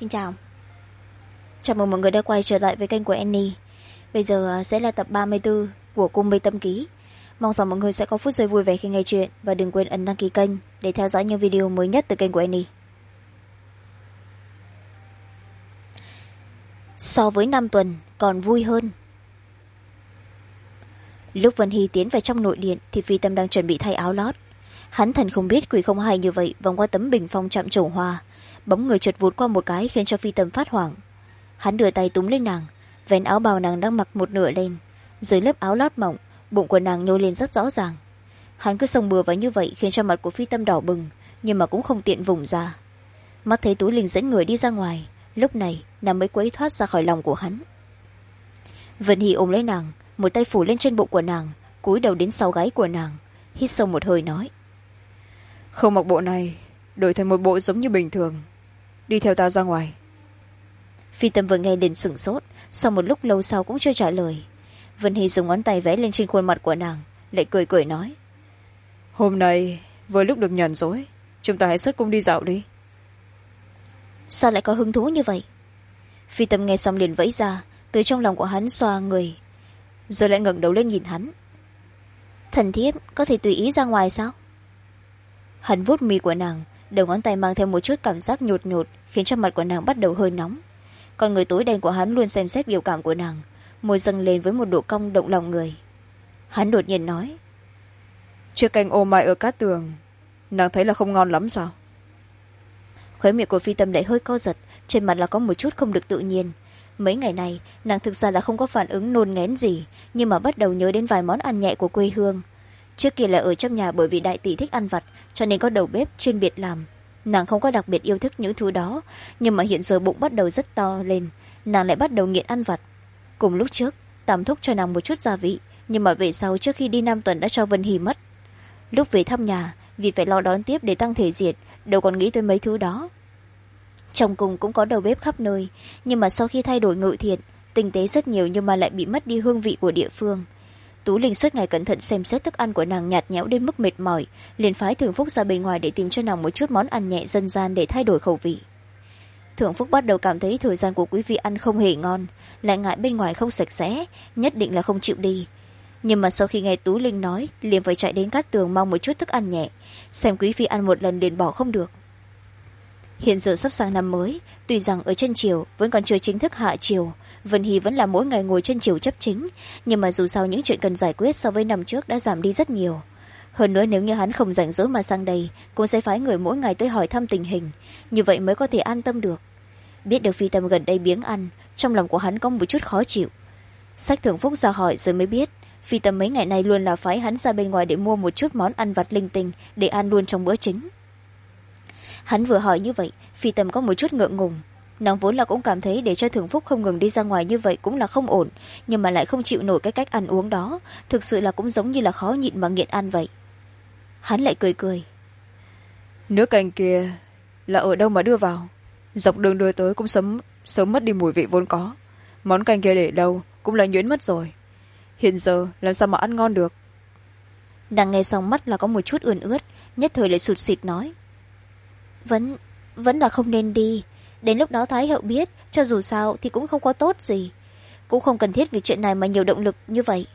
xin chào. Chào mừng mọi người đã quay trở lại với kênh của annie. Bây giờ à, sẽ là tập ba mươi bốn của cung mê tâm ký. Mong rằng mọi người sẽ có phút giây vui vẻ khi nghe chuyện và đừng quên ấn đăng ký kênh để theo dõi những video mới nhất từ kênh của annie. So với năm tuần còn vui hơn. Lúc vân hy tiến vào trong nội điện thì phi tâm đang chuẩn bị thay áo lót. Hắn thần không biết quỷ không hay như vậy vòng qua tấm bình phong chạm trổ hoa bóng người chật vụt qua một cái khiến cho phi tâm phát hoảng. Hắn đưa tay túm lên nàng, vén áo bào nàng đang mặc một nửa lên, dưới lớp áo lót mỏng, bụng của nàng nhô lên rất rõ ràng. Hắn cứ xông bừa vào như vậy khiến cho mặt của phi tâm đỏ bừng, nhưng mà cũng không tiện vùng ra. Mắt thấy tú linh dẫn người đi ra ngoài, lúc này nàng mới quấy thoát ra khỏi lòng của hắn. Vân hy ôm lấy nàng, một tay phủ lên trên bụng của nàng, cúi đầu đến sau gáy của nàng, hít sâu một hơi nói. Không mặc bộ này, đổi thành một bộ giống như bình thường đi theo ta ra ngoài. Phi tâm vừa nghe liền sửng sốt sau một lúc lâu sau cũng chưa trả lời. Vân hy dùng ngón tay vẽ lên trên khuôn mặt của nàng lại cười cười nói. Hôm nay vừa lúc được nhàn rỗi chúng ta hãy xuất cung đi dạo đi. Sao lại có hứng thú như vậy? Phi tâm nghe xong liền vẫy ra từ trong lòng của hắn xoa người rồi lại ngẩng đầu lên nhìn hắn. Thần thiếp có thể tùy ý ra ngoài sao? Hắn vuốt mi của nàng đầu ngón tay mang theo một chút cảm giác nhột nhột khiến cho mặt của nàng bắt đầu hơi nóng. Còn người tối đen của hắn luôn xem xét biểu cảm của nàng môi dâng lên với một độ cong động lòng người. Hắn đột nhiên nói chiếc canh ô mai ở cát tường nàng thấy là không ngon lắm sao? Khóe miệng của phi tâm lại hơi co giật trên mặt là có một chút không được tự nhiên. Mấy ngày này nàng thực ra là không có phản ứng nôn ngén gì nhưng mà bắt đầu nhớ đến vài món ăn nhẹ của quê hương. Trước kia là ở trong nhà bởi vì đại tỷ thích ăn vặt cho nên có đầu bếp chuyên biệt làm nàng không có đặc biệt yêu thích những thứ đó, nhưng mà hiện giờ bụng bắt đầu rất to lên, nàng lại bắt đầu nghiện ăn vặt. Cùng lúc trước, tam thúc cho nàng một chút gia vị, nhưng mà về sau trước khi đi năm tuần đã cho vân hì mất. Lúc về thăm nhà, vì phải lo đón tiếp để tăng thể diệt đâu còn nghĩ tới mấy thứ đó. Trong cùng cũng có đầu bếp khắp nơi, nhưng mà sau khi thay đổi ngự thiện, tinh tế rất nhiều nhưng mà lại bị mất đi hương vị của địa phương tú linh suốt ngày cẩn thận xem xét thức ăn của nàng nhạt nhẽo đến mức mệt mỏi, liền phái thường phúc ra bên ngoài để tìm cho nàng một chút món ăn nhẹ dân gian để thay đổi khẩu vị. Thượng phúc bắt đầu cảm thấy thời gian của quý vị ăn không hề ngon, lại ngại bên ngoài không sạch sẽ, nhất định là không chịu đi. Nhưng mà sau khi nghe tú linh nói, liền phải chạy đến cát tường mong một chút thức ăn nhẹ, xem quý phi ăn một lần liền bỏ không được. Hiện giờ sắp sang năm mới, tuy rằng ở chân triều vẫn còn chưa chính thức hạ triều vân hy vẫn là mỗi ngày ngồi trên chiều chấp chính, nhưng mà dù sao những chuyện cần giải quyết so với năm trước đã giảm đi rất nhiều. Hơn nữa nếu như hắn không rảnh rỗi mà sang đây cũng sẽ phái người mỗi ngày tới hỏi thăm tình hình, như vậy mới có thể an tâm được. Biết được phi tâm gần đây biếng ăn, trong lòng của hắn có một chút khó chịu. Sách Thưởng phúc ra hỏi rồi mới biết, phi tâm mấy ngày nay luôn là phái hắn ra bên ngoài để mua một chút món ăn vặt linh tinh, để ăn luôn trong bữa chính. Hắn vừa hỏi như vậy, phi tâm có một chút ngượng ngùng nàng vốn là cũng cảm thấy để cho thường phúc không ngừng đi ra ngoài như vậy cũng là không ổn nhưng mà lại không chịu nổi cái cách ăn uống đó. Thực sự là cũng giống như là khó nhịn mà nghiện ăn vậy. Hắn lại cười cười. Nước canh kia là ở đâu mà đưa vào? Dọc đường đưa tới cũng sớm sớm mất đi mùi vị vốn có. Món canh kia để đâu cũng là nhuyễn mất rồi. Hiện giờ làm sao mà ăn ngon được? Nàng nghe xong mắt là có một chút ươn ướt nhất thời lại sụt xịt nói. Vẫn vẫn là không nên đi đến lúc đó thái hậu biết cho dù sao thì cũng không có tốt gì. Cũng không cần thiết vì chuyện này mà nhiều động lực như vậy.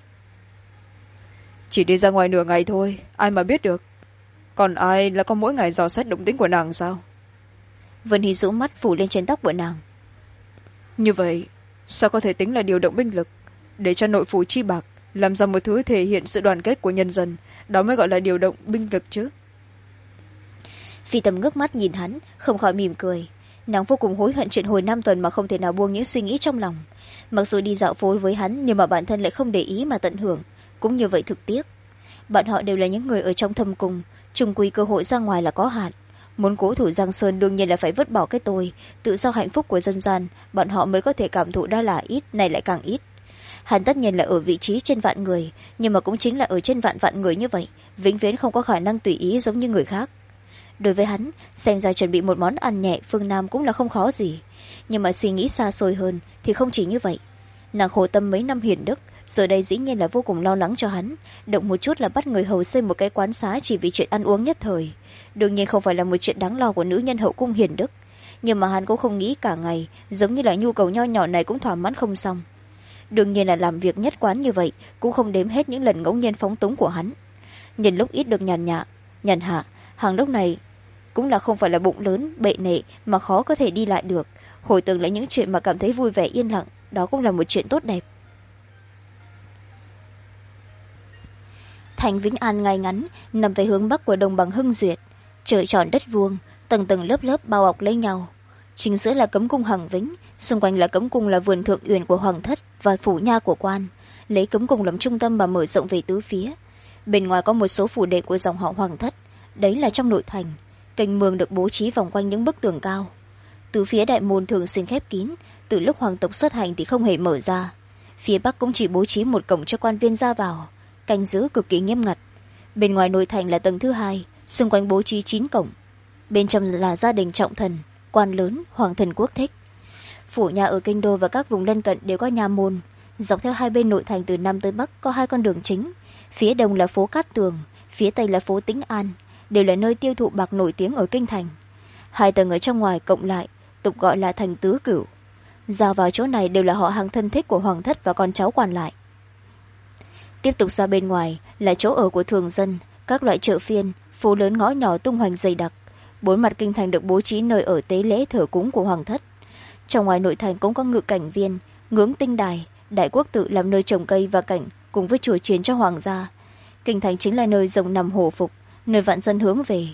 Chỉ đi ra ngoài nửa ngày thôi ai mà biết được. Còn ai là có mỗi ngày dò xét động tính của nàng sao? Vân hy rũ mắt phủ lên trên tóc của nàng. Như vậy sao có thể tính là điều động binh lực? Để cho nội phủ chi bạc làm ra một thứ thể hiện sự đoàn kết của nhân dân đó mới gọi là điều động binh lực chứ. Phi tầm ngước mắt nhìn hắn không khỏi mỉm cười nàng vô cùng hối hận chuyện hồi năm tuần mà không thể nào buông những suy nghĩ trong lòng. Mặc dù đi dạo phố với hắn, nhưng mà bản thân lại không để ý mà tận hưởng. Cũng như vậy thực tiếc. Bọn họ đều là những người ở trong thâm cung. Trung quy cơ hội ra ngoài là có hạn. Muốn cố thủ giang sơn đương nhiên là phải vứt bỏ cái tôi. Tự do hạnh phúc của dân gian, bọn họ mới có thể cảm thụ đó là ít này lại càng ít. Hắn tất nhiên là ở vị trí trên vạn người, nhưng mà cũng chính là ở trên vạn vạn người như vậy. Vĩnh viễn không có khả năng tùy ý giống như người khác đối với hắn, xem ra chuẩn bị một món ăn nhẹ phương nam cũng là không khó gì. Nhưng mà suy nghĩ xa xôi hơn thì không chỉ như vậy. Nàng khổ tâm mấy năm hiền đức, giờ đây dĩ nhiên là vô cùng lo lắng cho hắn. Động một chút là bắt người hầu xây một cái quán xá chỉ vì chuyện ăn uống nhất thời. Đương nhiên không phải là một chuyện đáng lo của nữ nhân hậu cung hiền đức. Nhưng mà hắn cũng không nghĩ cả ngày, giống như là nhu cầu nho nhỏ này cũng thỏa mãn không xong. Đương nhiên là làm việc nhất quán như vậy cũng không đếm hết những lần ngẫu nhiên phóng túng của hắn. Nhìn lúc ít được nhàn nhạ, nhàn hạ, hàng lúc này cũng là không phải là bụng lớn, bệ nệ mà khó có thể đi lại được. Hồi tưởng lại những chuyện mà cảm thấy vui vẻ, yên lặng, đó cũng là một chuyện tốt đẹp. Thành vĩnh an ngay ngắn, nằm về hướng bắc của đồng bằng hưng duyệt. Trời tròn đất vuông, tầng tầng lớp lớp bao bọc lấy nhau. Chính giữa là cấm cung hằng vĩnh, xung quanh là cấm cung là vườn thượng uyển của hoàng thất và phủ nha của quan, lấy cấm cung làm trung tâm mà mở rộng về tứ phía. Bên ngoài có một số phủ đệ của dòng họ hoàng thất, đấy là trong nội thành kênh mương được bố trí vòng quanh những bức tường cao. Từ phía đại môn thường xuyên khép kín, từ lúc hoàng tộc xuất hành thì không hề mở ra. Phía bắc cũng chỉ bố trí một cổng cho quan viên ra vào, canh giữ cực kỳ nghiêm ngặt. Bên ngoài nội thành là tầng thứ hai, xung quanh bố trí chín cổng. Bên trong là gia đình trọng thần, quan lớn, hoàng thần quốc thích. Phủ nhà ở kinh đô và các vùng lân cận đều có nhà môn. Dọc theo hai bên nội thành từ nam tới bắc có hai con đường chính. Phía đông là phố cát tường, phía tây là phố tĩnh an đều là nơi tiêu thụ bạc nổi tiếng ở kinh thành. Hai tầng ở trong ngoài cộng lại, tục gọi là thành tứ cửu. Ra vào chỗ này đều là họ hàng thân thích của hoàng thất và con cháu còn lại. Tiếp tục ra bên ngoài là chỗ ở của thường dân, các loại chợ phiên, phố lớn ngõ nhỏ tung hoành dày đặc. Bốn mặt kinh thành được bố trí nơi ở tế lễ thờ cúng của hoàng thất. Trong ngoài nội thành cũng có ngự cảnh viên, ngưỡng tinh đài, đại quốc tự làm nơi trồng cây và cảnh cùng với chùa chiến cho hoàng gia. Kinh thành chính là nơi rồng nằm hổ phục nơi vạn dân hướng về.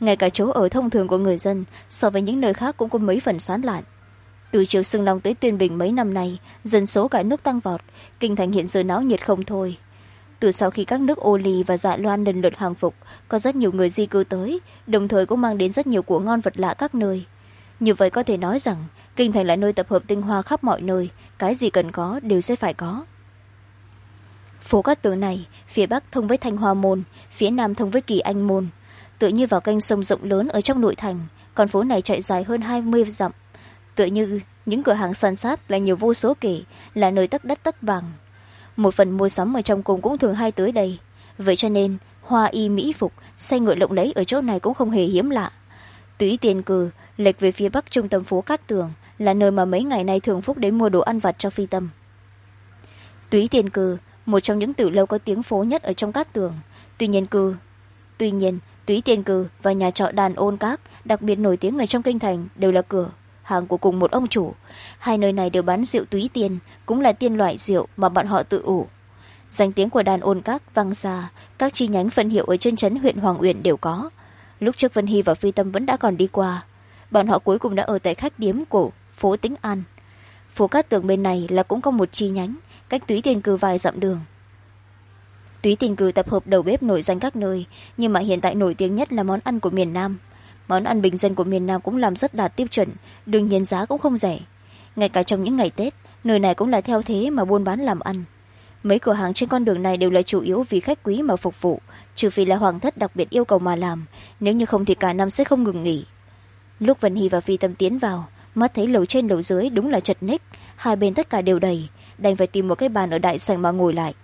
Ngay cả chỗ ở thông thường của người dân, so với những nơi khác cũng có mấy phần sán lạn. Từ chiều sương long tới tuyên bình mấy năm nay, dân số cả nước tăng vọt, kinh thành hiện giờ náo nhiệt không thôi. Từ sau khi các nước ô lì và dạ loan lần lượt hàng phục, có rất nhiều người di cư tới, đồng thời cũng mang đến rất nhiều của ngon vật lạ các nơi. Như vậy có thể nói rằng, kinh thành là nơi tập hợp tinh hoa khắp mọi nơi, cái gì cần có đều sẽ phải có phố cát tường này, phía bắc thông với thanh hoa môn, phía nam thông với kỳ anh môn. Tự như vào kênh sông rộng lớn ở trong nội thành, con phố này chạy dài hơn hai mươi dặm. Tựa như những cửa hàng san sát là nhiều vô số kể, là nơi tất đất tất vàng. Một phần mua sắm ở trong cùng cũng thường hay tới đây. Vậy cho nên, hoa y mỹ phục, xe ngựa lộng lẫy ở chỗ này cũng không hề hiếm lạ. Túy tiền cử, lệch về phía bắc trung tâm phố cát tường là nơi mà mấy ngày nay thường phúc đến mua đồ ăn vặt cho phi tâm. Túy tiền cử một trong những tử lâu có tiếng phố nhất ở trong cát tường. Tuy nhiên cư, tuy nhiên, túy tiền cư và nhà trọ đàn ôn các, đặc biệt nổi tiếng ở trong kinh thành, đều là cửa, hàng của cùng một ông chủ. Hai nơi này đều bán rượu túy tiền cũng là tiên loại rượu mà bọn họ tự ủ. Danh tiếng của đàn ôn các vang xa, các chi nhánh phân hiệu ở trên trấn huyện hoàng uyển đều có. Lúc trước vân hy và phi tâm vẫn đã còn đi qua, bọn họ cuối cùng đã ở tại khách điếm của phố tĩnh an. Phố cát tường bên này là cũng có một chi nhánh cách túy tiền cư vài dặm đường. Túy tiền cư tập hợp đầu bếp nổi danh các nơi, nhưng mà hiện tại nổi tiếng nhất là món ăn của miền nam. Món ăn bình dân của miền nam cũng làm rất đạt tiêu chuẩn, đương nhiên giá cũng không rẻ. Ngay cả trong những ngày tết, nơi này cũng là theo thế mà buôn bán làm ăn. Mấy cửa hàng trên con đường này đều là chủ yếu vì khách quý mà phục vụ, trừ phi là hoàng thất đặc biệt yêu cầu mà làm, nếu như không thì cả năm sẽ không ngừng nghỉ. Lúc vân hy và phi tâm tiến vào, mắt thấy lầu trên lầu dưới đúng là chật ních, hai bên tất cả đều đầy đành phải tìm một cái bàn ở đại sảnh mà ngồi lại.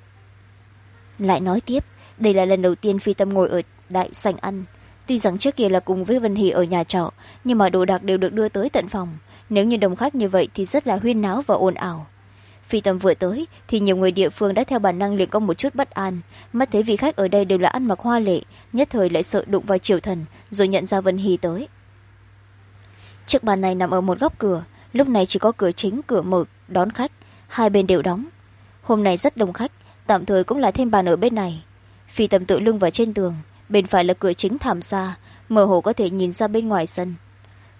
Lại nói tiếp, đây là lần đầu tiên phi tâm ngồi ở đại sảnh ăn. Tuy rằng trước kia là cùng với vân hỷ ở nhà trọ, nhưng mà đồ đạc đều được đưa tới tận phòng. Nếu như đồng khách như vậy thì rất là huyên náo và ồn ào. Phi tâm vừa tới thì nhiều người địa phương đã theo bản năng liền có một chút bất an. Mắt thấy vị khách ở đây đều là ăn mặc hoa lệ, nhất thời lại sợ đụng vào triều thần, rồi nhận ra vân hy tới. Chiếc bàn này nằm ở một góc cửa, lúc này chỉ có cửa chính, cửa mở, đón khách hai bên đều đóng. Hôm nay rất đông khách, tạm thời cũng là thêm bàn ở bên này. Phi tầm tự lưng vào trên tường, bên phải là cửa chính thảm xa, mơ hồ có thể nhìn ra bên ngoài sân.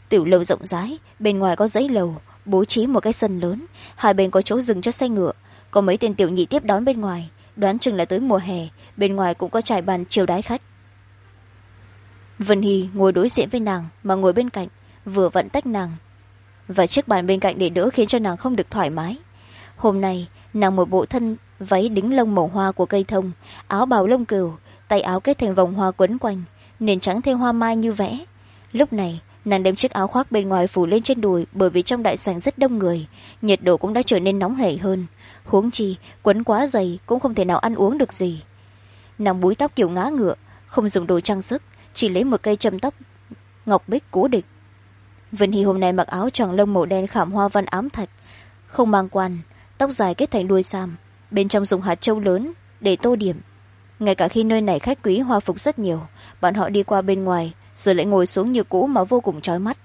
Tiểu lầu rộng rãi, bên ngoài có giấy lầu, bố trí một cái sân lớn, hai bên có chỗ dừng cho xe ngựa. Có mấy tên tiểu nhị tiếp đón bên ngoài, đoán chừng là tới mùa hè, bên ngoài cũng có trải bàn chiều đái khách. Vân hy ngồi đối diện với nàng mà ngồi bên cạnh, vừa vặn tách nàng. Và chiếc bàn bên cạnh để đỡ khiến cho nàng không được thoải mái hôm nay, nàng một bộ thân váy đính lông màu hoa của cây thông, áo bào lông cừu, tay áo kết thành vòng hoa quấn quanh, nền trắng thêm hoa mai như vẽ. Lúc này, nàng đem chiếc áo khoác bên ngoài phủ lên trên đùi bởi vì trong đại sảnh rất đông người, nhiệt độ cũng đã trở nên nóng hẩy hơn. Huống chi, quấn quá dày cũng không thể nào ăn uống được gì. Nàng búi tóc kiểu ngã ngựa, không dùng đồ trang sức, chỉ lấy một cây châm tóc ngọc bích cố định. Vân hy hôm nay mặc áo tròn lông màu đen khảm hoa văn ám thạch, không mang quan tóc dài kết thành đuôi sam, bên trong dùng hạt trâu lớn để tô điểm. Ngay cả khi nơi này khách quý hoa phục rất nhiều, bọn họ đi qua bên ngoài, rồi lại ngồi xuống như cũ mà vô cùng trói mắt.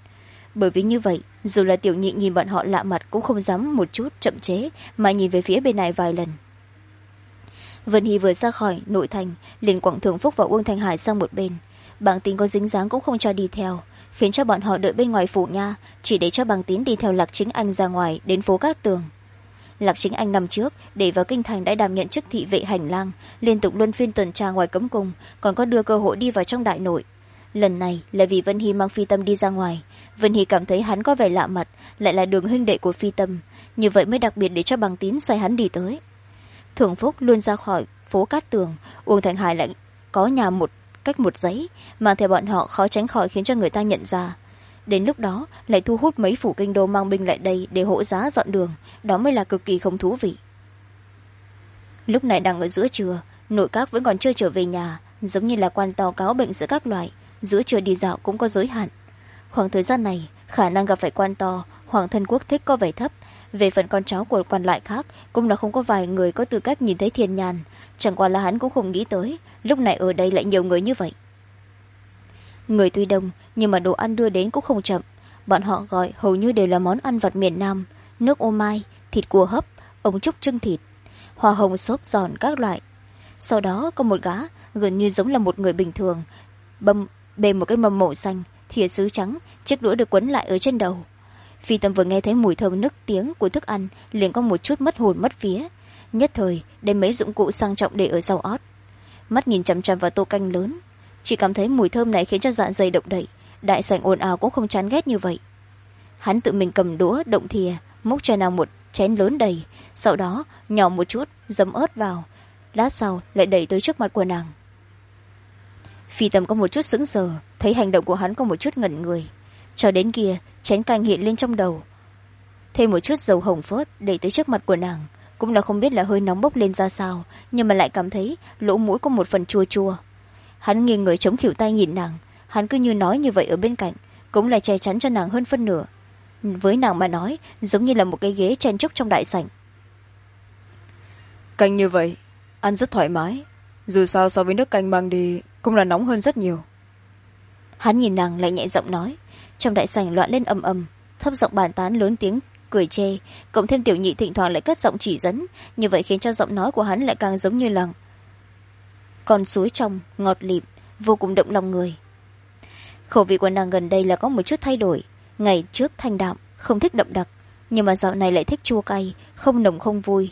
Bởi vì như vậy, dù là tiểu nhị nhìn bọn họ lạ mặt cũng không dám một chút chậm chế mà nhìn về phía bên này vài lần. Vân hy vừa ra khỏi nội thành, liền quảng thường phúc và uông thanh hải sang một bên. Bảng tín có dính dáng cũng không cho đi theo, khiến cho bọn họ đợi bên ngoài phủ nha, chỉ để cho bảng tín đi theo lạc chính anh ra ngoài đến phố cát tường lạc chính anh năm trước, để vào kinh thành đã đảm nhận chức thị vệ hành lang, liên tục luân phiên tuần tra ngoài cấm cung, còn có đưa cơ hội đi vào trong đại nội. Lần này là vì vân hy mang phi tâm đi ra ngoài. Vân hy cảm thấy hắn có vẻ lạ mặt, lại là đường huynh đệ của phi tâm. Như vậy mới đặc biệt để cho bằng tín sai hắn đi tới. Thường phúc luôn ra khỏi phố cát tường, uông thành hải lại có nhà một cách một giấy mà theo bọn họ khó tránh khỏi khiến cho người ta nhận ra đến lúc đó, lại thu hút mấy phủ kinh đô mang binh lại đây để hộ giá dọn đường. Đó mới là cực kỳ không thú vị. Lúc này đang ở giữa trưa, nội các vẫn còn chưa trở về nhà, giống như là quan to cáo bệnh giữa các loại. Giữa trưa đi dạo cũng có giới hạn. Khoảng thời gian này, khả năng gặp phải quan to, hoàng thân quốc thích có vẻ thấp. Về phần con cháu của quan lại khác, cũng là không có vài người có tư cách nhìn thấy thiên nhàn. Chẳng qua là hắn cũng không nghĩ tới, lúc này ở đây lại nhiều người như vậy người tuy đông, nhưng mà đồ ăn đưa đến cũng không chậm. Bọn họ gọi hầu như đều là món ăn vặt miền nam. Nước ô mai, thịt cua hấp, ống trúc trưng thịt, hoa hồng xốp giòn các loại. Sau đó có một gã, gần như giống là một người bình thường, bầm, bề một cái mầm mổ xanh, thìa sứ trắng, chiếc đũa được quấn lại ở trên đầu. Phi tâm vừa nghe thấy mùi thơm nức tiếng của thức ăn, liền có một chút mất hồn mất vía. Nhất thời, đem mấy dụng cụ sang trọng để ở sau ót. Mắt nhìn chằm chằm vào tô canh lớn chỉ cảm thấy mùi thơm này khiến cho dạ dày động đậy, đại sảnh ồn ào cũng không chán ghét như vậy. Hắn tự mình cầm đũa, động thìa, múc cho nàng một chén lớn đầy, sau đó nhỏ một chút, dấm ớt vào, lát sau lại đẩy tới trước mặt của nàng. Phi tầm có một chút sững sờ, thấy hành động của hắn có một chút ngẩn người. Cho đến kia, chén canh hiện lên trong đầu. Thêm một chút dầu hồng phớt đẩy tới trước mặt của nàng, cũng là không biết là hơi nóng bốc lên ra sao, nhưng mà lại cảm thấy lỗ mũi có một phần chua chua hắn nghiêng người chống khỉu tay nhìn nàng. Hắn cứ như nói như vậy ở bên cạnh cũng là che chắn cho nàng hơn phân nửa. Với nàng mà nói giống như là một cái ghế chen chúc trong đại sảnh. Canh như vậy ăn rất thoải mái. Dù sao so với nước canh mang đi cũng là nóng hơn rất nhiều. Hắn nhìn nàng lại nhẹ giọng nói. Trong đại sảnh loạn lên ầm ầm thấp giọng bàn tán lớn tiếng cười chê. Cộng thêm tiểu nhị thỉnh thoảng lại cất giọng chỉ dẫn. Như vậy khiến cho giọng nói của hắn lại càng giống như là con suối trong ngọt lịm, vô cùng động lòng người. Khẩu vị của nàng gần đây là có một chút thay đổi. Ngày trước thanh đạm, không thích đậm đặc, nhưng mà dạo này lại thích chua cay, không nồng không vui.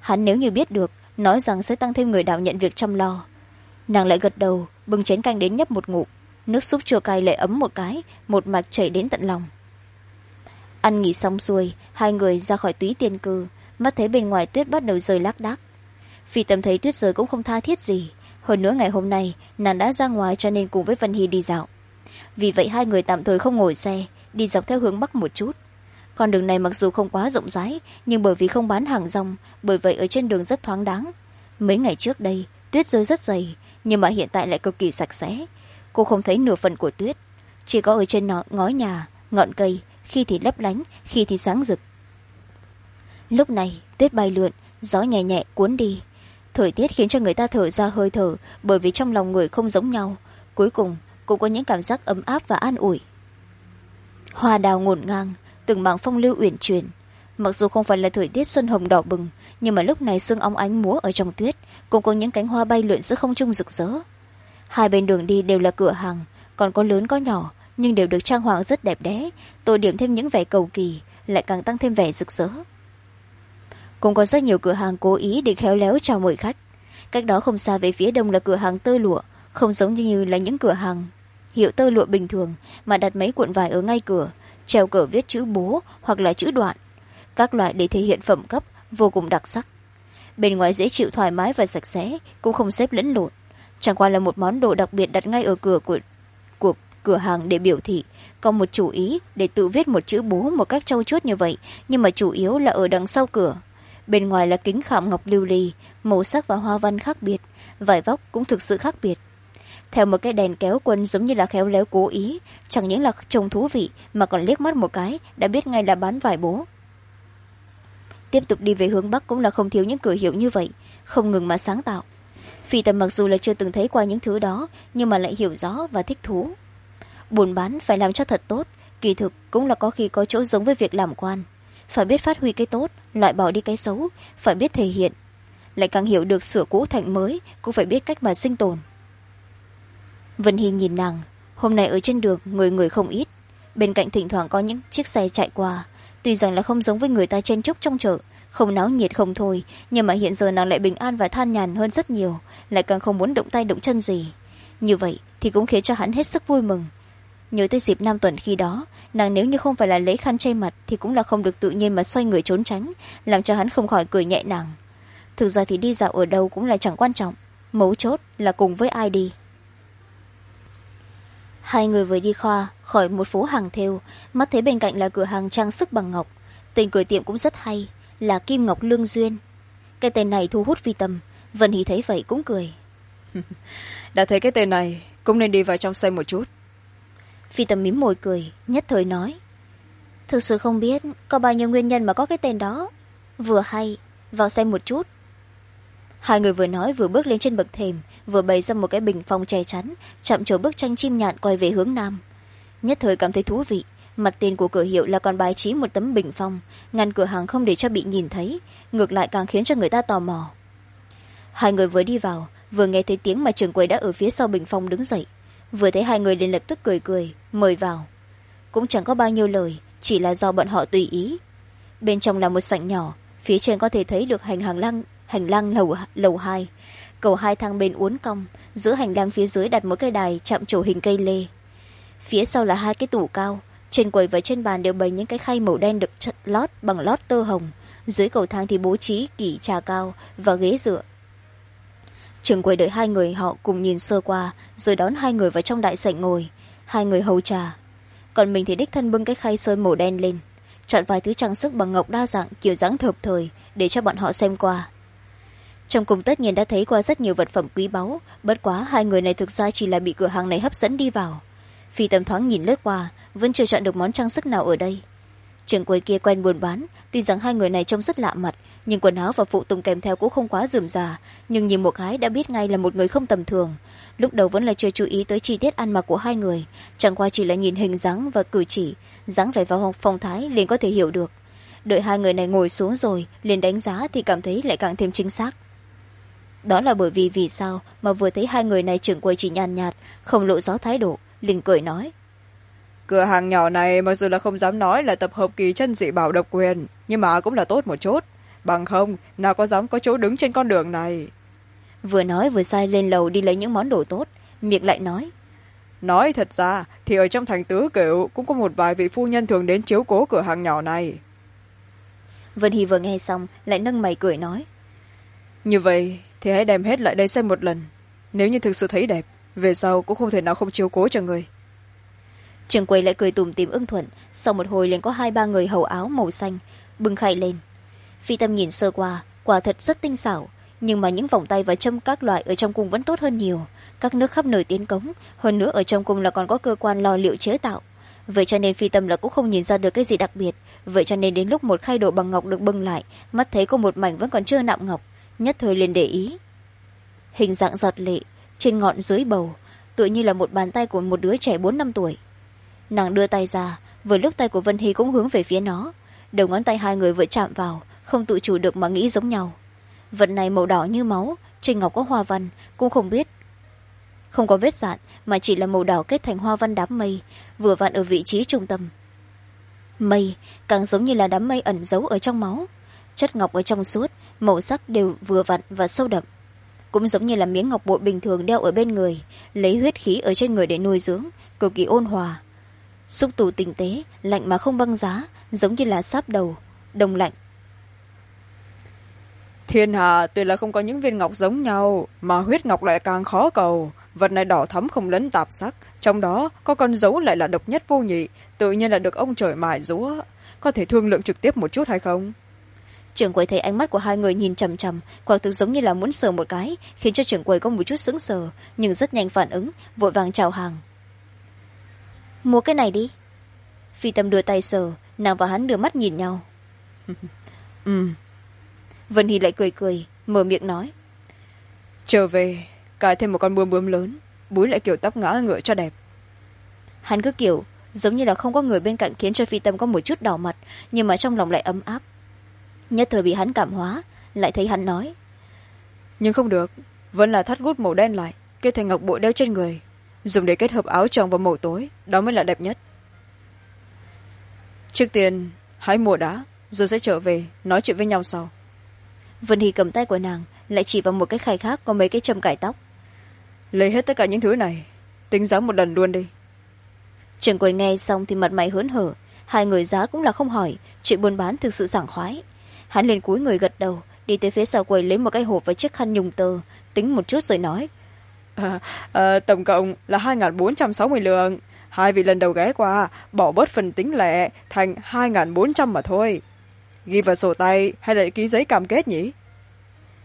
Hắn nếu như biết được, nói rằng sẽ tăng thêm người đạo nhận việc chăm lo. Nàng lại gật đầu, bưng chén canh đến nhấp một ngụm. Nước súp chua cay lại ấm một cái, một mạch chảy đến tận lòng. Ăn nghỉ xong xuôi, hai người ra khỏi túy tiên cư. Mắt thấy bên ngoài tuyết bắt đầu rơi lác đác phi tâm thấy tuyết rơi cũng không tha thiết gì. Hơn nữa ngày hôm nay, nàng đã ra ngoài cho nên cùng với vân hy đi dạo. Vì vậy hai người tạm thời không ngồi xe, đi dọc theo hướng bắc một chút. Con đường này mặc dù không quá rộng rãi, nhưng bởi vì không bán hàng rong, bởi vậy ở trên đường rất thoáng đáng. Mấy ngày trước đây, tuyết rơi rất dày, nhưng mà hiện tại lại cực kỳ sạch sẽ. Cô không thấy nửa phần của tuyết. Chỉ có ở trên ngói nhà, ngọn cây, khi thì lấp lánh, khi thì sáng rực. Lúc này, tuyết bay lượn, gió nhẹ nhẹ cuốn đi thời tiết khiến cho người ta thở ra hơi thở, bởi vì trong lòng người không giống nhau. Cuối cùng, cũng có những cảm giác ấm áp và an ủi. Hoa đào ngổn ngang, từng mảng phong lưu uyển chuyển. Mặc dù không phải là thời tiết xuân hồng đỏ bừng, nhưng mà lúc này sương óng ánh múa ở trong tuyết, cũng có những cánh hoa bay lượn giữa không trung rực rỡ. Hai bên đường đi đều là cửa hàng, còn có lớn có nhỏ, nhưng đều được trang hoàng rất đẹp đẽ, tô điểm thêm những vẻ cầu kỳ, lại càng tăng thêm vẻ rực rỡ cũng có rất nhiều cửa hàng cố ý để khéo léo chào mời khách. Cách đó không xa về phía đông là cửa hàng tơ lụa không giống như là những cửa hàng hiệu tơ lụa bình thường mà đặt mấy cuộn vải ở ngay cửa treo cờ viết chữ bố hoặc là chữ đoạn. Các loại để thể hiện phẩm cấp vô cùng đặc sắc. Bên ngoài dễ chịu thoải mái và sạch sẽ cũng không xếp lẫn lộn. Chẳng qua là một món đồ đặc biệt đặt ngay ở cửa của, của cửa hàng để biểu thị có một chủ ý để tự viết một chữ bố một cách trau chuốt như vậy nhưng mà chủ yếu là ở đằng sau cửa bên ngoài là kính khảm ngọc lưu ly, màu sắc và hoa văn khác biệt, vải vóc cũng thực sự khác biệt. Theo một cái đèn kéo quân giống như là khéo léo cố ý, chẳng những là trông thú vị, mà còn liếc mắt một cái, đã biết ngay là bán vải bố. Tiếp tục đi về hướng bắc cũng là không thiếu những cửa hiệu như vậy, không ngừng mà sáng tạo. Phi tầm mặc dù là chưa từng thấy qua những thứ đó, nhưng mà lại hiểu rõ và thích thú. Buôn bán phải làm cho thật tốt, kỳ thực cũng là có khi có chỗ giống với việc làm quan phải biết phát huy cái tốt, loại bỏ đi cái xấu, phải biết thể hiện. Lại càng hiểu được sửa cũ thành mới, cũng phải biết cách mà sinh tồn. Vân hy nhìn nàng, hôm nay ở trên đường, người người không ít. Bên cạnh thỉnh thoảng có những chiếc xe chạy qua. Tuy rằng là không giống với người ta chen chúc trong chợ, không náo nhiệt không thôi, nhưng mà hiện giờ nàng lại bình an và than nhàn hơn rất nhiều, lại càng không muốn động tay động chân gì. Như vậy thì cũng khiến cho hắn hết sức vui mừng nhớ tới dịp nam tuần khi đó, nàng nếu như không phải là lấy khăn che mặt thì cũng là không được tự nhiên mà xoay người trốn tránh, làm cho hắn không khỏi cười nhẹ nàng. Thực ra thì đi dạo ở đâu cũng là chẳng quan trọng, mấu chốt là cùng với ai đi. Hai người vừa đi khoa, khỏi một phố hàng thêu, mắt thấy bên cạnh là cửa hàng trang sức bằng ngọc. Tên cửa tiệm cũng rất hay, là kim ngọc lương duyên. Cái tên này thu hút vi tâm, vân hí thấy vậy cũng cười. Đã thấy cái tên này, cũng nên đi vào trong xem một chút phi tầm mím môi cười, nhất thời nói. Thực sự không biết có bao nhiêu nguyên nhân mà có cái tên đó. Vừa hay, vào xem một chút. Hai người vừa nói vừa bước lên trên bậc thềm, vừa bày ra một cái bình phong che chắn, chạm trổ bức tranh chim nhạn quay về hướng nam. Nhất thời cảm thấy thú vị, mặt tiền của cửa hiệu là còn bài trí một tấm bình phong, ngăn cửa hàng không để cho bị nhìn thấy, ngược lại càng khiến cho người ta tò mò. Hai người vừa đi vào, vừa nghe thấy tiếng mà trường quầy đã ở phía sau bình phong đứng dậy vừa thấy hai người liền lập tức cười cười mời vào. Cũng chẳng có bao nhiêu lời chỉ là do bọn họ tùy ý. Bên trong là một sảnh nhỏ phía trên có thể thấy được hành hàng lăng hành lang lầu, lầu hai. Cầu hai thang bên uốn cong giữa hành lang phía dưới đặt một cái đài chạm trổ hình cây lê. Phía sau là hai cái tủ cao trên quầy và trên bàn đều bày những cái khay màu đen được lót bằng lót tơ hồng. Dưới cầu thang thì bố trí kỷ trà cao và ghế dựa trường quầy đợi hai người họ cùng nhìn sơ qua, rồi đón hai người vào trong đại sảnh ngồi. Hai người hầu trà. Còn mình thì đích thân bưng cái khay sơn màu đen lên. Chọn vài thứ trang sức bằng ngọc đa dạng, kiểu dáng hợp thời, để cho bọn họ xem qua. Trong cùng tất nhiên đã thấy qua rất nhiều vật phẩm quý báu, bất quá hai người này thực ra chỉ là bị cửa hàng này hấp dẫn đi vào. Phi tầm thoáng nhìn lướt qua, vẫn chưa chọn được món trang sức nào ở đây. Trường quầy kia quen buôn bán, tuy rằng hai người này trông rất lạ mặt nhưng quần áo và phụ tùng kèm theo cũng không quá rườm rà. Nhưng nhìn một cái đã biết ngay là một người không tầm thường. Lúc đầu vẫn là chưa chú ý tới chi tiết ăn mặc của hai người. Chẳng qua chỉ là nhìn hình dáng và cử chỉ. Dáng vẻ vào phong thái liền có thể hiểu được. Đợi hai người này ngồi xuống rồi, liền đánh giá thì cảm thấy lại càng thêm chính xác. Đó là bởi vì vì sao mà vừa thấy hai người này trưởng quầy chỉ nhàn nhạt, không lộ gió thái độ, liền cười nói. Cửa hàng nhỏ này mặc dù là không dám nói là tập hợp kỳ chân dị bảo độc quyền, nhưng mà cũng là tốt một chút bằng không nào có dám có chỗ đứng trên con đường này. Vừa nói vừa sai lên lầu đi lấy những món đồ tốt. Miệng lại nói. Nói thật ra thì ở trong thành tứ cựu cũng có một vài vị phu nhân thường đến chiếu cố cửa hàng nhỏ này. Vân hy vừa nghe xong lại nâng mày cười nói. Như vậy thì hãy đem hết lại đây xem một lần. Nếu như thực sự thấy đẹp về sau cũng không thể nào không chiếu cố cho người. Trường quầy lại cười tùm tìm ưng thuận. Sau một hồi liền có hai ba người hầu áo màu xanh bưng khay lên phi tâm nhìn sơ qua, quả thật rất tinh xảo, nhưng mà những vòng tay và châm các loại ở trong cung vẫn tốt hơn nhiều. Các nước khắp nơi tiến cống, hơn nữa ở trong cung là còn có cơ quan lo liệu chế tạo. Vậy cho nên phi tâm là cũng không nhìn ra được cái gì đặc biệt. Vậy cho nên đến lúc một khay đồ bằng ngọc được bưng lại, mắt thấy có một mảnh vẫn còn chưa nạm ngọc, nhất thời liền để ý. Hình dạng giọt lệ, trên ngọn dưới bầu, tựa như là một bàn tay của một đứa trẻ bốn năm tuổi. Nàng đưa tay ra, vừa lúc tay của vân hy cũng hướng về phía nó. Đầu ngón tay hai người vừa chạm vào không tự chủ được mà nghĩ giống nhau. Vật này màu đỏ như máu, trên ngọc có hoa văn, cũng không biết. Không có vết dạn, mà chỉ là màu đỏ kết thành hoa văn đám mây, vừa vặn ở vị trí trung tâm. Mây, càng giống như là đám mây ẩn giấu ở trong máu. Chất ngọc ở trong suốt, màu sắc đều vừa vặn và sâu đậm. Cũng giống như là miếng ngọc bội bình thường đeo ở bên người, lấy huyết khí ở trên người để nuôi dưỡng, cực kỳ ôn hòa. Xúc tù tinh tế, lạnh mà không băng giá, giống như là sáp đầu, đông lạnh thiên hà tuy là không có những viên ngọc giống nhau mà huyết ngọc lại càng khó cầu. Vật này đỏ thắm không lấn tạp sắc trong đó có con dấu lại là độc nhất vô nhị tự nhiên là được ông trời mài rúa có thể thương lượng trực tiếp một chút hay không? Trưởng quầy thấy ánh mắt của hai người nhìn chằm chằm quả thực giống như là muốn sờ một cái khiến cho trưởng quầy có một chút sững sờ nhưng rất nhanh phản ứng vội vàng chào hàng. Mua cái này đi. Phi tâm đưa tay sờ nàng và hắn đưa mắt nhìn nhau. Ừ vân hy lại cười cười mở miệng nói. Trở về cài thêm một con bướm bướm lớn búi lại kiểu tóc ngã ngựa cho đẹp. Hắn cứ kiểu giống như là không có người bên cạnh khiến cho phi tâm có một chút đỏ mặt nhưng mà trong lòng lại ấm áp. Nhất thời bị hắn cảm hóa lại thấy hắn nói. Nhưng không được vẫn là thắt gút màu đen lại kết thành ngọc bội đeo trên người dùng để kết hợp áo tròng và màu tối đó mới là đẹp nhất. Trước tiên hãy mua đá rồi sẽ trở về nói chuyện với nhau sau vân hy cầm tay của nàng lại chỉ vào một cái khay khác có mấy cái châm cải tóc. Lấy hết tất cả những thứ này tính giá một lần luôn đi. Trường quầy nghe xong thì mặt mày hớn hở hai người giá cũng là không hỏi chuyện buôn bán thực sự sảng khoái. Hắn lên cúi người gật đầu đi tới phía sau quầy lấy một cái hộp và chiếc khăn nhung tơ tính một chút rồi nói. À, à, tổng cộng là hai bốn trăm sáu mươi lượng. Hai vị lần đầu ghé qua bỏ bớt phần tính lẻ thành hai bốn trăm mà thôi ghi vào sổ tay, hay là ký giấy cam kết nhỉ?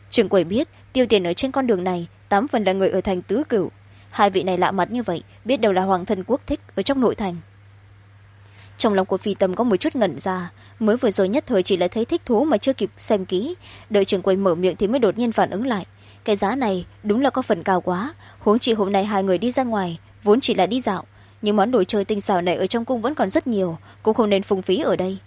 Trường quầy biết, tiêu tiền ở trên con đường này, tám phần là người ở thành tứ cửu. Hai vị này lạ mặt như vậy, biết đâu là hoàng thân quốc thích ở trong nội thành. Trong lòng của phi tâm có một chút ngẩn ra, mới vừa rồi nhất thời chỉ là thấy thích thú mà chưa kịp xem kỹ. Đợi trường quầy mở miệng thì mới đột nhiên phản ứng lại. Cái giá này đúng là có phần cao quá, huống chị hôm nay hai người đi ra ngoài, vốn chỉ là đi dạo. Nhưng món đồ chơi tinh xảo này ở trong cung vẫn còn rất nhiều, cũng không nên phung phí ở đây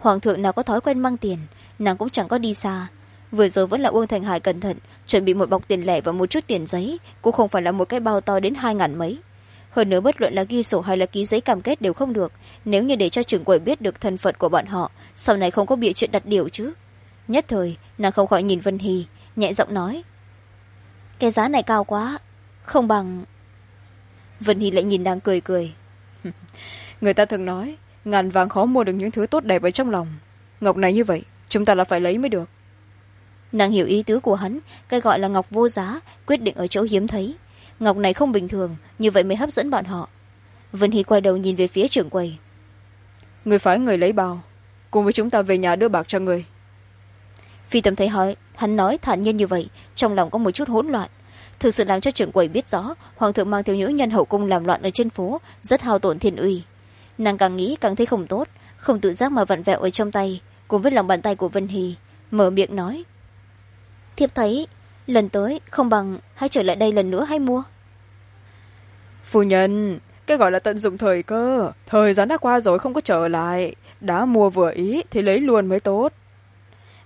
hoàng thượng nào có thói quen mang tiền, nàng cũng chẳng có đi xa. Vừa rồi vẫn là uông thành hải cẩn thận, chuẩn bị một bọc tiền lẻ và một chút tiền giấy, cũng không phải là một cái bao to đến hai ngàn mấy. Hơn nữa bất luận là ghi sổ hay là ký giấy cam kết đều không được, nếu như để cho trưởng quầy biết được thân phận của bọn họ, sau này không có bịa chuyện đặt điều chứ. Nhất thời, nàng không khỏi nhìn vân hy, nhẹ giọng nói, cái giá này cao quá, không bằng vân hy lại nhìn nàng cười cười. Người ta thường nói ngàn vàng khó mua được những thứ tốt đẹp ở trong lòng. Ngọc này như vậy chúng ta là phải lấy mới được. Nàng hiểu ý tứ của hắn cái gọi là ngọc vô giá quyết định ở chỗ hiếm thấy. Ngọc này không bình thường như vậy mới hấp dẫn bọn họ. Vân hy quay đầu nhìn về phía trưởng quầy. Người phái người lấy bao cùng với chúng ta về nhà đưa bạc cho người. Phi tâm thấy hỏi hắn nói thản nhiên như vậy trong lòng có một chút hỗn loạn. Thực sự làm cho trưởng quầy biết rõ hoàng thượng mang thiếu nữ nhân hậu cung làm loạn ở trên phố rất hao tổn thiên uy nàng càng nghĩ càng thấy không tốt không tự giác mà vặn vẹo ở trong tay cùng với lòng bàn tay của vân hy mở miệng nói. Thiếp thấy lần tới không bằng hãy trở lại đây lần nữa hay mua. Phu nhân cái gọi là tận dụng thời cơ thời gian đã qua rồi không có trở lại. Đã mua vừa ý thì lấy luôn mới tốt.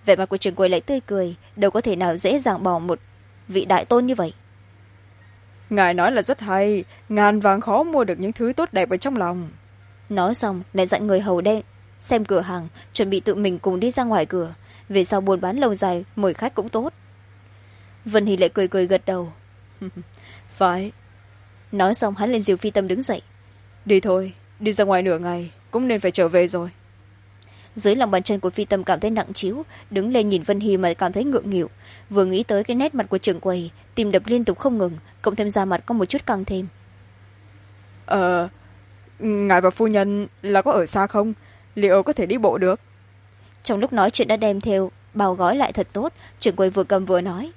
Vẻ mặt của trường quầy lại tươi cười đâu có thể nào dễ dàng bỏ một vị đại tôn như vậy. Ngài nói là rất hay ngàn vàng khó mua được những thứ tốt đẹp ở trong lòng nói xong, lại dặn người hầu đen xem cửa hàng, chuẩn bị tự mình cùng đi ra ngoài cửa. Về sau buôn bán lâu dài, mời khách cũng tốt. Vân hy lại cười cười gật đầu. Phải. Nói xong, hắn lên diều phi tâm đứng dậy. Đi thôi, đi ra ngoài nửa ngày, cũng nên phải trở về rồi. Dưới lòng bàn chân của phi tâm cảm thấy nặng chiếu đứng lên nhìn vân hy mà cảm thấy ngượng nghịu. Vừa nghĩ tới cái nét mặt của trường quầy tìm đập liên tục không ngừng, cộng thêm da mặt có một chút căng thêm. Ờ ngài và phu nhân là có ở xa không? Liệu có thể đi bộ được? Trong lúc nói chuyện đã đem theo bao gói lại thật tốt trường quầy vừa cầm vừa nói.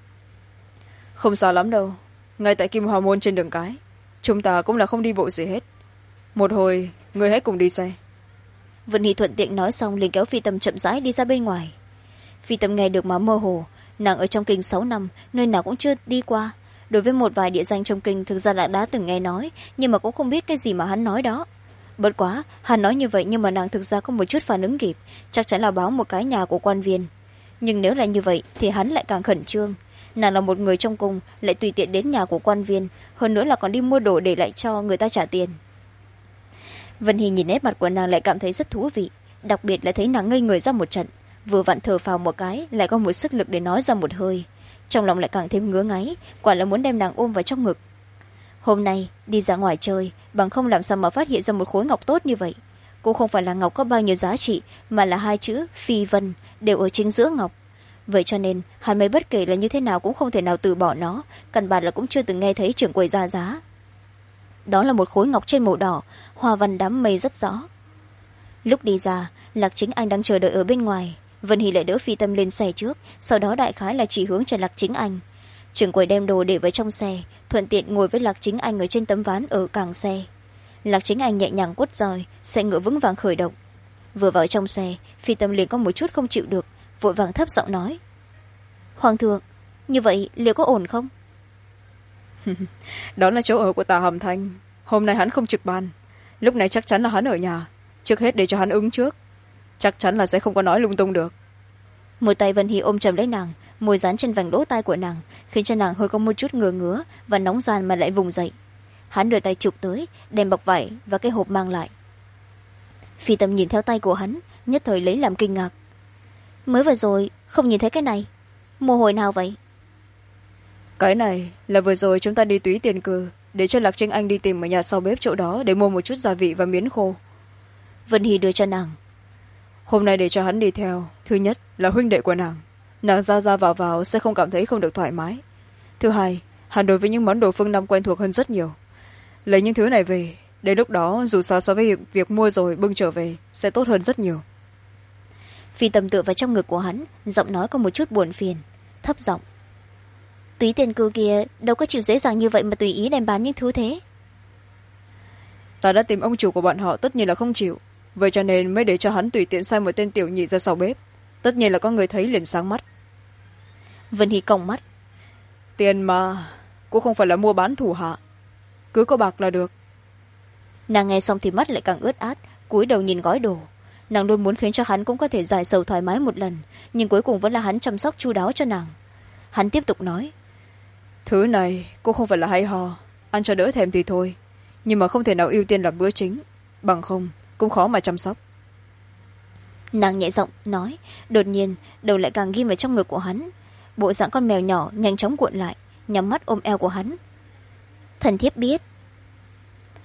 Không xa lắm đâu ngay tại kim hòa môn trên đường cái chúng ta cũng là không đi bộ gì hết. Một hồi người hãy cùng đi xe. Vân hy thuận tiện nói xong liền kéo phi tâm chậm rãi đi ra bên ngoài. Phi tâm nghe được mà mơ hồ nàng ở trong kinh sáu năm nơi nào cũng chưa đi qua đối với một vài địa danh trong kinh thực ra là đã từng nghe nói, nhưng mà cũng không biết cái gì mà hắn nói đó. Bất quá, hắn nói như vậy nhưng mà nàng thực ra có một chút phản ứng kịp, chắc chắn là báo một cái nhà của quan viên. Nhưng nếu là như vậy thì hắn lại càng khẩn trương. Nàng là một người trong cung, lại tùy tiện đến nhà của quan viên, hơn nữa là còn đi mua đồ để lại cho người ta trả tiền. Vân hy nhìn nét mặt của nàng lại cảm thấy rất thú vị, đặc biệt là thấy nàng ngây người ra một trận, vừa vặn thở phào một cái, lại có một sức lực để nói ra một hơi trong lòng lại càng thêm ngứa ngáy, quả là muốn đem nàng ôm vào trong ngực. Hôm nay, đi ra ngoài chơi, bằng không làm sao mà phát hiện ra một khối ngọc tốt như vậy. Cũng không phải là ngọc có bao nhiêu giá trị, mà là hai chữ phi vân đều ở chính giữa ngọc. Vậy cho nên, hắn mới bất kể là như thế nào cũng không thể nào từ bỏ nó, căn bản là cũng chưa từng nghe thấy trưởng quầy ra giá. Đó là một khối ngọc trên màu đỏ, hoa văn đám mây rất rõ. Lúc đi ra, lạc chính anh đang chờ đợi ở bên ngoài vân hy lại đỡ phi tâm lên xe trước, sau đó đại khái là chỉ hướng cho lạc chính anh. Trưởng quầy đem đồ để vào trong xe, thuận tiện ngồi với lạc chính anh ở trên tấm ván ở càng xe. Lạc chính anh nhẹ nhàng quất roi, xe ngựa vững vàng khởi động. Vừa vào trong xe, phi tâm liền có một chút không chịu được, vội vàng thấp giọng nói. Hoàng thượng, như vậy liệu có ổn không? Đó là chỗ ở của tà hàm thanh. Hôm nay hắn không trực ban. Lúc này chắc chắn là hắn ở nhà. Trước hết để cho hắn ứng trước chắc chắn là sẽ không có nói lung tung được. Một tay vân hy ôm chầm lấy nàng môi dán trên vành lỗ tai của nàng khiến cho nàng hơi có một chút ngừa ngứa và nóng gian mà lại vùng dậy. Hắn đưa tay chụp tới đem bọc vải và cái hộp mang lại. Phi tâm nhìn theo tay của hắn nhất thời lấy làm kinh ngạc. Mới vừa rồi không nhìn thấy cái này. Mồ hồi nào vậy? Cái này là vừa rồi chúng ta đi túy tiền cư để cho lạc trinh anh đi tìm ở nhà sau bếp chỗ đó để mua một chút gia vị và miến khô. Vân hy đưa cho nàng hôm nay để cho hắn đi theo. Thứ nhất là huynh đệ của nàng. Nàng ra ra vào vào sẽ không cảm thấy không được thoải mái. Thứ hai hắn đối với những món đồ phương nam quen thuộc hơn rất nhiều. Lấy những thứ này về đến lúc đó dù sao so với việc, mua rồi bưng trở về sẽ tốt hơn rất nhiều. Phi tâm tựa vào trong ngực của hắn giọng nói có một chút buồn phiền thấp giọng. Túy tiền cư kia đâu có chịu dễ dàng như vậy mà tùy ý đem bán những thứ thế. Ta đã tìm ông chủ của bọn họ tất nhiên là không chịu vậy cho nên mới để cho hắn tùy tiện sai một tên tiểu nhị ra sau bếp. Tất nhiên là có người thấy liền sáng mắt. Vân hy còng mắt. Tiền mà cũng không phải là mua bán thủ hạ. Cứ có bạc là được. Nàng nghe xong thì mắt lại càng ướt át cúi đầu nhìn gói đồ. Nàng luôn muốn khiến cho hắn cũng có thể giải sầu thoải mái một lần nhưng cuối cùng vẫn là hắn chăm sóc chu đáo cho nàng. Hắn tiếp tục nói. Thứ này cũng không phải là hay ho ăn cho đỡ thèm thì thôi. Nhưng mà không thể nào ưu tiên là bữa chính. Bằng không cũng khó mà chăm sóc. Nàng nhẹ giọng nói đột nhiên đầu lại càng ghim vào trong ngực của hắn. Bộ dạng con mèo nhỏ nhanh chóng cuộn lại nhắm mắt ôm eo của hắn. Thần thiếp biết.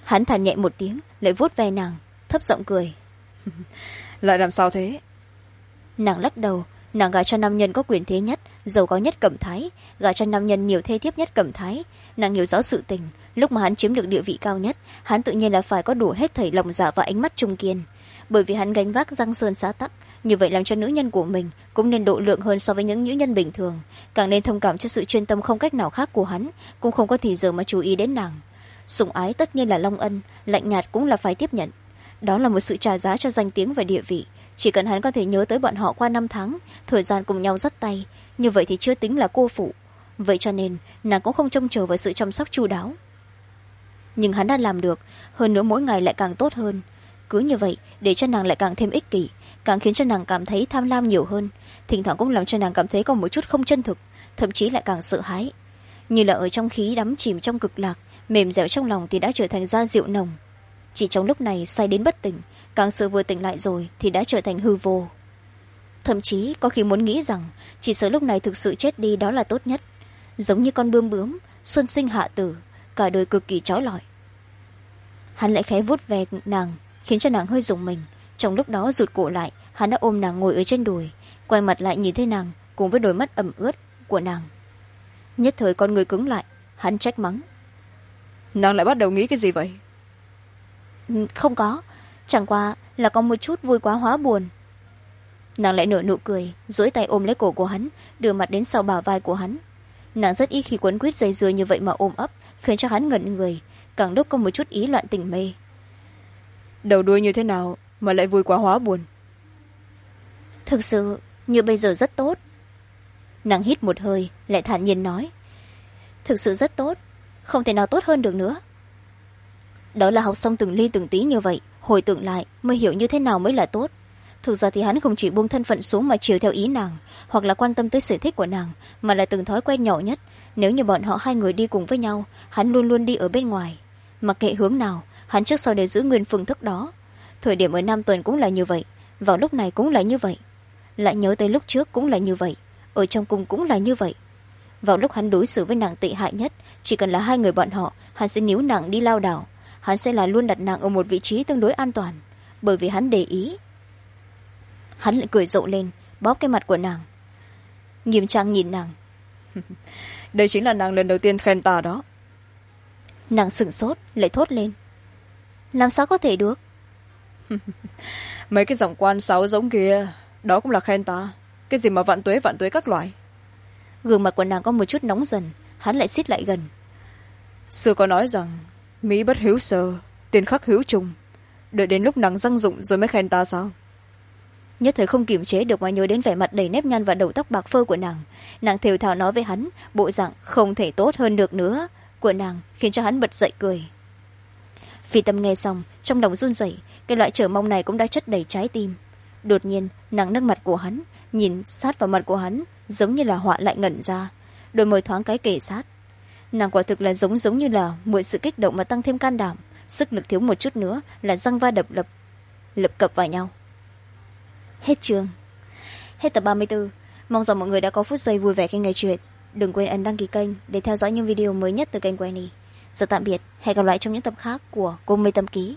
Hắn thản nhẹ một tiếng lại vuốt ve nàng thấp giọng cười. Lại làm sao thế? Nàng lắc đầu nàng gả cho nam nhân có quyền thế nhất giàu có nhất cẩm thái, gả cho nam nhân nhiều thê thiếp nhất cẩm thái. Nàng hiểu rõ sự tình, lúc mà hắn chiếm được địa vị cao nhất, hắn tự nhiên là phải có đủ hết thảy lòng dạ và ánh mắt trung kiên. Bởi vì hắn gánh vác răng sơn xá tắc, như vậy làm cho nữ nhân của mình cũng nên độ lượng hơn so với những nữ nhân bình thường. Càng nên thông cảm cho sự chuyên tâm không cách nào khác của hắn, cũng không có thì giờ mà chú ý đến nàng. Sủng ái tất nhiên là long ân, lạnh nhạt cũng là phải tiếp nhận. Đó là một sự trả giá cho danh tiếng và địa vị. Chỉ cần hắn có thể nhớ tới bọn họ qua năm tháng, thời gian cùng nhau dắt tay như vậy thì chưa tính là cô phụ. Vậy cho nên, nàng cũng không trông chờ vào sự chăm sóc chu đáo. Nhưng hắn đã làm được, hơn nữa mỗi ngày lại càng tốt hơn. Cứ như vậy, để cho nàng lại càng thêm ích kỷ, càng khiến cho nàng cảm thấy tham lam nhiều hơn. Thỉnh thoảng cũng làm cho nàng cảm thấy có một chút không chân thực, thậm chí lại càng sợ hãi. Như là ở trong khí đắm chìm trong cực lạc, mềm dẻo trong lòng thì đã trở thành da rượu nồng. Chỉ trong lúc này, say đến bất tỉnh, càng sợ vừa tỉnh lại rồi thì đã trở thành hư vô thậm chí có khi muốn nghĩ rằng chỉ sợ lúc này thực sự chết đi đó là tốt nhất. Giống như con bươm bướm xuân sinh hạ tử cả đời cực kỳ trói lọi. Hắn lại khẽ vuốt ve nàng khiến cho nàng hơi rùng mình. Trong lúc đó rụt cổ lại hắn đã ôm nàng ngồi ở trên đùi quay mặt lại nhìn thấy nàng cùng với đôi mắt ẩm ướt của nàng. Nhất thời con người cứng lại hắn trách mắng. Nàng lại bắt đầu nghĩ cái gì vậy? Ừ, không có. Chẳng qua là có một chút vui quá hóa buồn nàng lại nở nụ cười dối tay ôm lấy cổ của hắn đưa mặt đến sau bả vai của hắn. Nàng rất ít khi quấn quýt dây dưa như vậy mà ôm ấp khiến cho hắn ngẩn người càng lúc có một chút ý loạn tình mê. Đầu đuôi như thế nào mà lại vui quá hóa buồn? Thực sự như bây giờ rất tốt. Nàng hít một hơi lại thản nhiên nói. Thực sự rất tốt không thể nào tốt hơn được nữa. Đó là học xong từng ly từng tí như vậy hồi tưởng lại mới hiểu như thế nào mới là tốt thực ra thì hắn không chỉ buông thân phận xuống mà chiều theo ý nàng, hoặc là quan tâm tới sở thích của nàng, mà là từng thói quen nhỏ nhất. Nếu như bọn họ hai người đi cùng với nhau, hắn luôn luôn đi ở bên ngoài. Mặc kệ hướng nào, hắn trước sau đều giữ nguyên phương thức đó. Thời điểm ở nam tuần cũng là như vậy, vào lúc này cũng là như vậy. Lại nhớ tới lúc trước cũng là như vậy, ở trong cung cũng là như vậy. Vào lúc hắn đối xử với nàng tệ hại nhất, chỉ cần là hai người bọn họ, hắn sẽ níu nàng đi lao đảo. Hắn sẽ là luôn đặt nàng ở một vị trí tương đối an toàn, bởi vì hắn để ý hắn lại cười rộ lên bóp cái mặt của nàng. Nghiêm trang nhìn nàng. Đây chính là nàng lần đầu tiên khen ta đó. Nàng sửng sốt lại thốt lên. Làm sao có thể được? Mấy cái giọng quan sáu giống kia đó cũng là khen ta. Cái gì mà vạn tuế vạn tuế các loại. Gương mặt của nàng có một chút nóng dần hắn lại xít lại gần. Xưa có nói rằng mỹ bất hiếu sơ tiền khắc hiếu trùng. Đợi đến lúc nàng răng dụng rồi mới khen ta sao nhất thời không kiềm chế được mà nhớ đến vẻ mặt đầy nếp nhăn và đầu tóc bạc phơ của nàng. Nàng thều thào nói với hắn, bộ dạng không thể tốt hơn được nữa, của nàng khiến cho hắn bật dậy cười. Phi tâm nghe xong, trong lòng run rẩy, cái loại trở mong này cũng đã chất đầy trái tim. Đột nhiên, nàng nâng mặt của hắn, nhìn sát vào mặt của hắn, giống như là họa lại ngẩn ra, đôi môi thoáng cái kể sát. Nàng quả thực là giống giống như là mượn sự kích động mà tăng thêm can đảm, sức lực thiếu một chút nữa là răng va đập lập lập cập vào nhau hết trường hết tập ba mươi bốn mong rằng mọi người đã có phút giây vui vẻ khi nghe chuyện. Đừng quên ấn đăng ký kênh để theo dõi những video mới nhất từ kênh quen annie giờ tạm biệt. Hẹn gặp lại trong những tập khác của cô mây tâm ký.